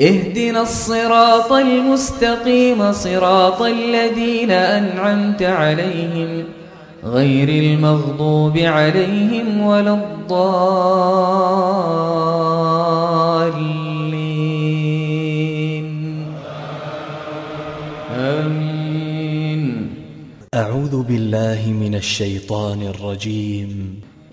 اهدنا الصراط المستقيم صراط الذين أنعمت عليهم غير المغضوب عليهم ولا الضالين. آمين. أعوذ بالله من الشيطان الرجيم.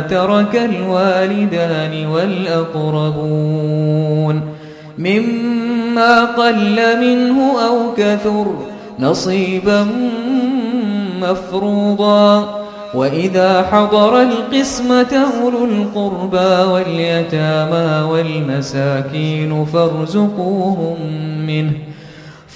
ترك الوالدان والأقربون مما قل منه أو كثر نصيبا مفروضا وإذا حضر القسمة أولو القربى واليتامى والمساكين فارزقوهم منه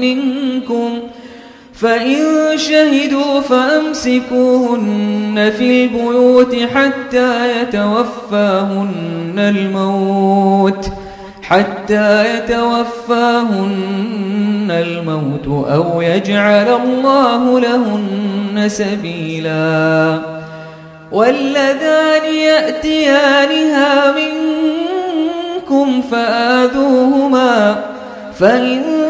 منكم فإن شهدوا فأمسكوهن في البيوت حتى يتوفاهن الموت حتى يتوفاهن الموت أو يجعل الله لهن سبيلا واللذان يأتيانها منكم فآذوهما فإن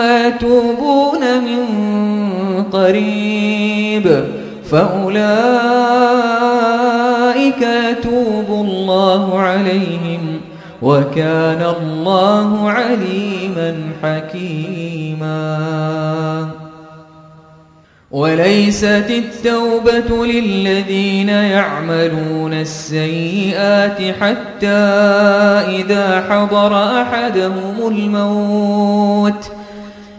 يتوبون من قريب فأولئك يتوب الله عليهم وكان الله عليما حكيما. وليست التوبة للذين يعملون السيئات حتى إذا حضر أحدهم الموت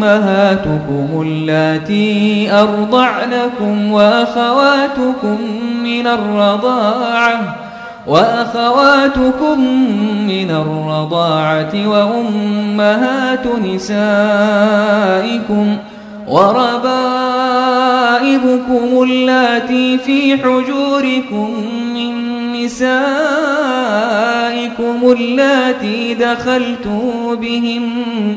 وأمهاتكم اللاتي أرضعنكم وأخواتكم من الرضاعة وأخواتكم من الرضاعة وأمهات نسائكم وربائبكم اللاتي في حجوركم من نسائكم اللاتي دخلتم بهن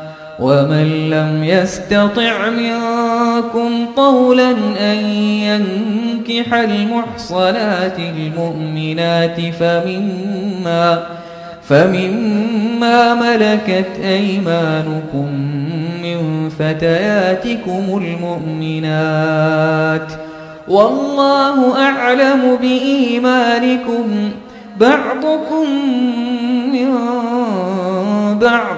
ومن لم يستطع منكم قولا أن ينكح المحصنات المؤمنات فمما فمما ملكت أيمانكم من فتياتكم المؤمنات والله أعلم بإيمانكم بعضكم من بعض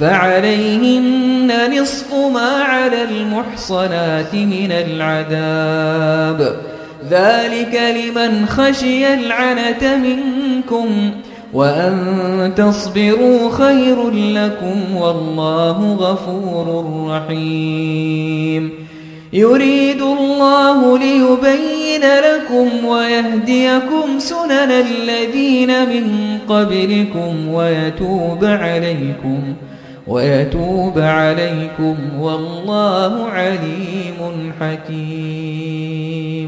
فعليهن نصف ما على المحصنات من العذاب. ذلك لمن خشي العنة منكم وأن تصبروا خير لكم والله غفور رحيم. يريد الله ليبين لكم ويهديكم سنن الذين من قبلكم ويتوب عليكم. ويتوب عليكم والله عليم حكيم.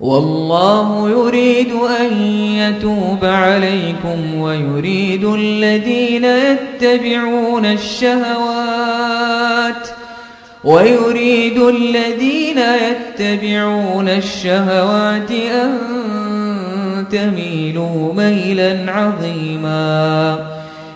والله يريد أن يتوب عليكم ويريد الذين يتبعون الشهوات ويريد الذين يتبعون الشهوات أن تميلوا ميلا عظيما.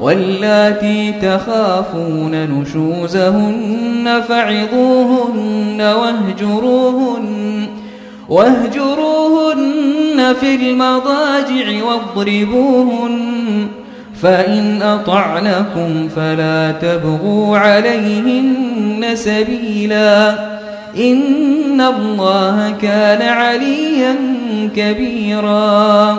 واللاتي تخافون نشوزهن فعظوهن واهجروهن واهجروهن في المضاجع واضربوهن فإن أطعنكم فلا تبغوا عليهن سبيلا إن الله كان عليا كبيرا